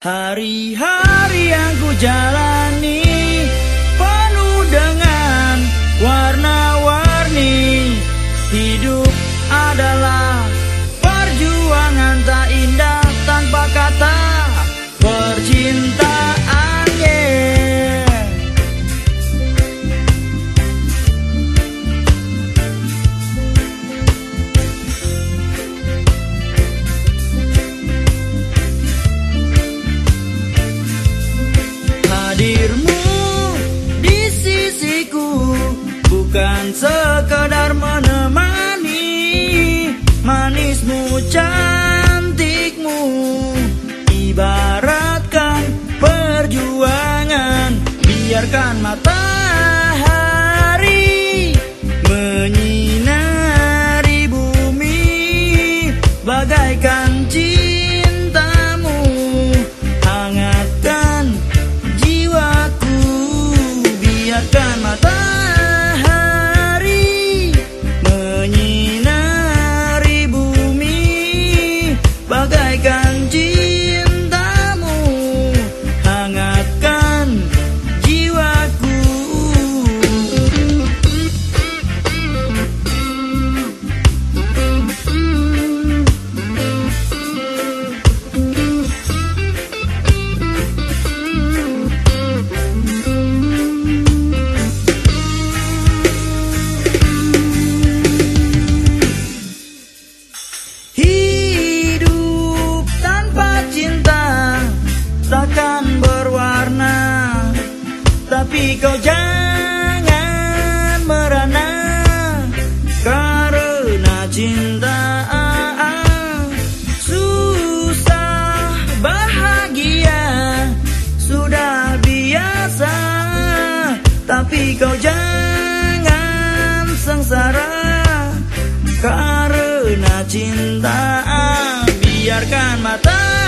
Hari-hari yang ku jalani bukan sekedar menemani manismu cantikmu ibaratkan perjuangan. Biarkan matahari menyinari bumi. Bagaikan cintamu Tapi kau jangan merana Karena cinta ah, ah. Susah bahagia Sudah biasa. Tapi kau jangan sengsara Karena cinta ah. Biarkan mata